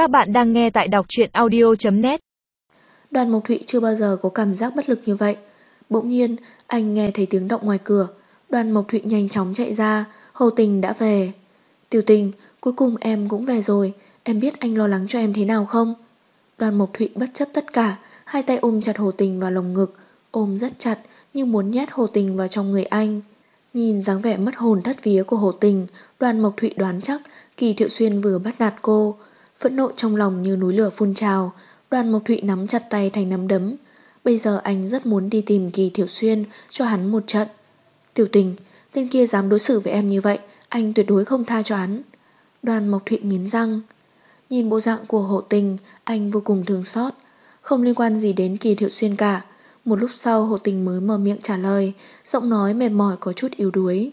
Các bạn đang nghe tại đọc truyện audio.net Đoàn Mộc Thụy chưa bao giờ có cảm giác bất lực như vậy. Bỗng nhiên, anh nghe thấy tiếng động ngoài cửa. Đoàn Mộc Thụy nhanh chóng chạy ra, Hồ Tình đã về. Tiểu tình, cuối cùng em cũng về rồi, em biết anh lo lắng cho em thế nào không? Đoàn Mộc Thụy bất chấp tất cả, hai tay ôm chặt Hồ Tình vào lồng ngực, ôm rất chặt như muốn nhét Hồ Tình vào trong người anh. Nhìn dáng vẻ mất hồn thất vía của Hồ Tình, đoàn Mộc Thụy đoán chắc Kỳ Thiệu Xuyên vừa bắt nạt cô. Phẫn nộ trong lòng như núi lửa phun trào, đoàn Mộc Thụy nắm chặt tay thành nắm đấm. Bây giờ anh rất muốn đi tìm Kỳ Thiệu Xuyên cho hắn một trận. Tiểu tình, tên kia dám đối xử với em như vậy, anh tuyệt đối không tha cho hắn. Đoàn Mộc Thụy nghiến răng. Nhìn bộ dạng của hộ tình, anh vô cùng thương xót. Không liên quan gì đến Kỳ Thiệu Xuyên cả. Một lúc sau hộ tình mới mở miệng trả lời, giọng nói mệt mỏi có chút yếu đuối.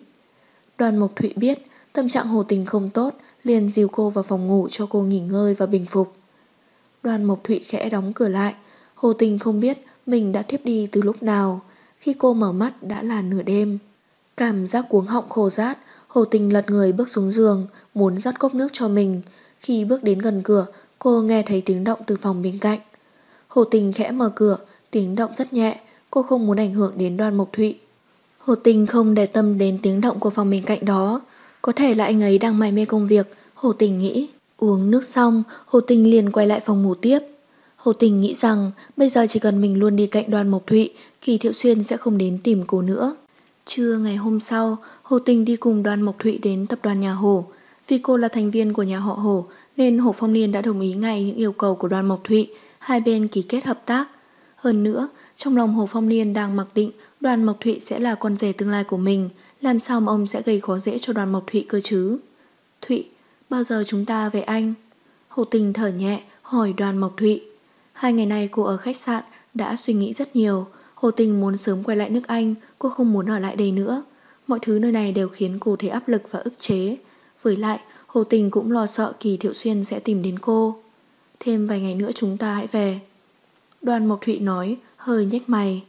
Đoàn Mộc Thụy biết tâm trạng hồ tình không tốt, liền dìu cô vào phòng ngủ cho cô nghỉ ngơi và bình phục. Đoàn Mộc Thụy khẽ đóng cửa lại, hồ tình không biết mình đã thiếp đi từ lúc nào. Khi cô mở mắt đã là nửa đêm. Cảm giác cuống họng khô rát, hồ tình lật người bước xuống giường, muốn rót cốc nước cho mình. Khi bước đến gần cửa, cô nghe thấy tiếng động từ phòng bên cạnh. Hồ tình khẽ mở cửa, tiếng động rất nhẹ, cô không muốn ảnh hưởng đến đoàn Mộc Thụy. Hồ tình không để tâm đến tiếng động của phòng bên cạnh đó. Có thể là anh ấy đang mải mê công việc, Hồ tình nghĩ. Uống nước xong, Hồ tình liền quay lại phòng ngủ tiếp. Hồ tình nghĩ rằng bây giờ chỉ cần mình luôn đi cạnh đoàn Mộc Thụy, Kỳ Thiệu Xuyên sẽ không đến tìm cô nữa. Trưa ngày hôm sau, Hồ tình đi cùng đoàn Mộc Thụy đến tập đoàn nhà Hồ. Vì cô là thành viên của nhà họ Hồ, nên Hồ Phong Niên đã đồng ý ngay những yêu cầu của đoàn Mộc Thụy, hai bên ký kết hợp tác. Hơn nữa, trong lòng Hồ Phong Niên đang mặc định đoàn Mộc Thụy sẽ là con rể tương lai của mình, làm sao mà ông sẽ gây khó dễ cho đoàn Mộc Thụy cơ chứ? Thụy, bao giờ chúng ta về anh? Hồ Tình thở nhẹ, hỏi đoàn Mộc Thụy. Hai ngày nay cô ở khách sạn đã suy nghĩ rất nhiều. Hồ Tình muốn sớm quay lại nước Anh, cô không muốn ở lại đây nữa. Mọi thứ nơi này đều khiến cô thấy áp lực và ức chế. Với lại, Hồ Tình cũng lo sợ Kỳ Thiệu Xuyên sẽ tìm đến cô. Thêm vài ngày nữa chúng ta hãy về. Đoàn Mộc Thụy nói, hơi nhếch mày.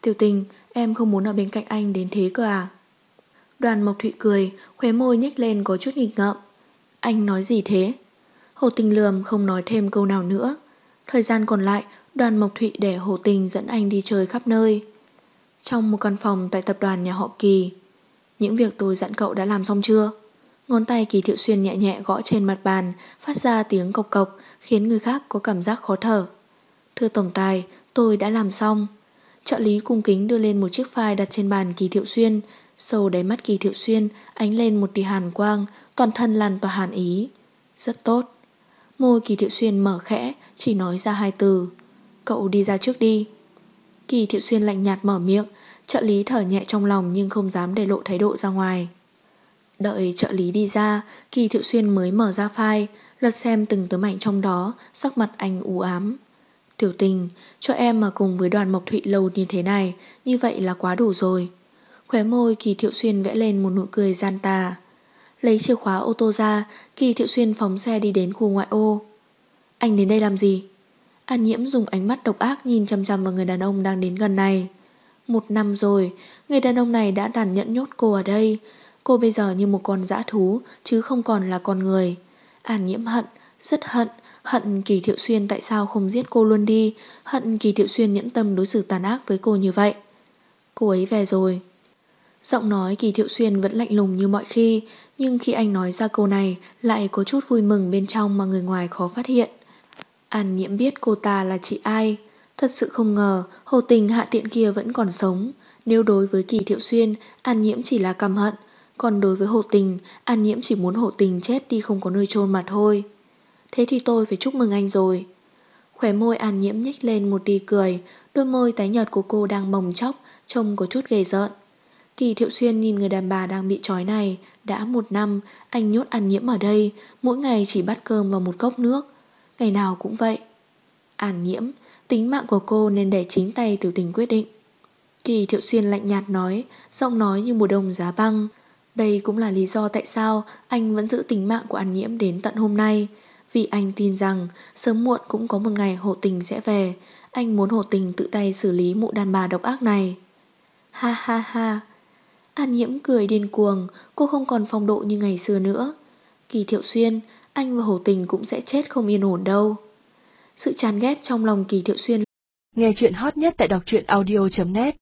Tiểu tình, em không muốn ở bên cạnh anh đến thế cơ à? Đoàn Mộc Thụy cười, khóe môi nhếch lên có chút nghịch ngợm. Anh nói gì thế? Hồ Tình lườm không nói thêm câu nào nữa. Thời gian còn lại, đoàn Mộc Thụy để Hồ Tình dẫn anh đi chơi khắp nơi. Trong một căn phòng tại tập đoàn nhà họ Kỳ, những việc tôi dặn cậu đã làm xong chưa? Ngón tay Kỳ Thiệu Xuyên nhẹ nhẹ gõ trên mặt bàn, phát ra tiếng cộc cộc, khiến người khác có cảm giác khó thở. Thưa Tổng Tài, tôi đã làm xong. Trợ lý cung kính đưa lên một chiếc file đặt trên bàn Kỳ Thiệu Xuyên, sâu đáy mắt Kỳ Thiệu Xuyên ánh lên một tia hàn quang, toàn thân lan tỏa hàn ý. Rất tốt. Môi Kỳ Thiệu Xuyên mở khẽ, chỉ nói ra hai từ. Cậu đi ra trước đi. Kỳ Thiệu Xuyên lạnh nhạt mở miệng, trợ lý thở nhẹ trong lòng nhưng không dám để lộ thái độ ra ngoài. Đợi trợ lý đi ra, Kỳ Thiệu Xuyên mới mở ra file, lật xem từng tấm ảnh trong đó, sắc mặt anh u ám. Tiểu tình, cho em mà cùng với đoàn Mộc Thụy lâu như thế này, như vậy là quá đủ rồi. Khóe môi Kỳ Thiệu Xuyên vẽ lên một nụ cười gian tà. Lấy chìa khóa ô tô ra, Kỳ Thiệu Xuyên phóng xe đi đến khu ngoại ô. Anh đến đây làm gì? An Nhiễm dùng ánh mắt độc ác nhìn chăm chăm vào người đàn ông đang đến gần này. Một năm rồi, người đàn ông này đã đàn nhẫn nhốt cô ở đây. Cô bây giờ như một con dã thú, chứ không còn là con người. An Nhiễm hận, rất hận, Hận Kỳ Thiệu Xuyên tại sao không giết cô luôn đi Hận Kỳ Thiệu Xuyên nhẫn tâm đối xử tàn ác với cô như vậy Cô ấy về rồi Giọng nói Kỳ Thiệu Xuyên vẫn lạnh lùng như mọi khi Nhưng khi anh nói ra câu này Lại có chút vui mừng bên trong mà người ngoài khó phát hiện. An nhiễm biết cô ta là chị ai. Thật sự không ngờ Hồ tình hạ tiện kia vẫn còn sống. Nếu đối với Kỳ Thiệu Xuyên An nhiễm chỉ là căm hận. Còn đối với Hồ tình An nhiễm chỉ muốn Hồ tình chết đi không có nơi chôn mà thôi. Thế thì tôi phải chúc mừng anh rồi. Khỏe môi an nhiễm nhích lên một tí cười, đôi môi tái nhợt của cô đang bồng chóc, trông có chút ghê rợn. Kỳ Thiệu Xuyên nhìn người đàn bà đang bị trói này, đã một năm anh nhốt an nhiễm ở đây, mỗi ngày chỉ bắt cơm vào một cốc nước. Ngày nào cũng vậy. An nhiễm, tính mạng của cô nên để chính tay tiểu tình quyết định. Kỳ Thiệu Xuyên lạnh nhạt nói, giọng nói như mùa đông giá băng. Đây cũng là lý do tại sao anh vẫn giữ tính mạng của An Nhiễm đến tận hôm nay. Vì anh tin rằng sớm muộn cũng có một ngày hộ tình sẽ về. Anh muốn hộ tình tự tay xử lý mụ đàn bà độc ác này. Ha ha ha. An nhiễm cười điên cuồng, cô không còn phong độ như ngày xưa nữa. Kỳ thiệu xuyên, anh và Hồ Tình cũng sẽ chết không yên ổn đâu. Sự chán ghét trong lòng Kỳ Thiệu Xuyên. Nghe chuyện hot nhất tại đọc truyện audio.net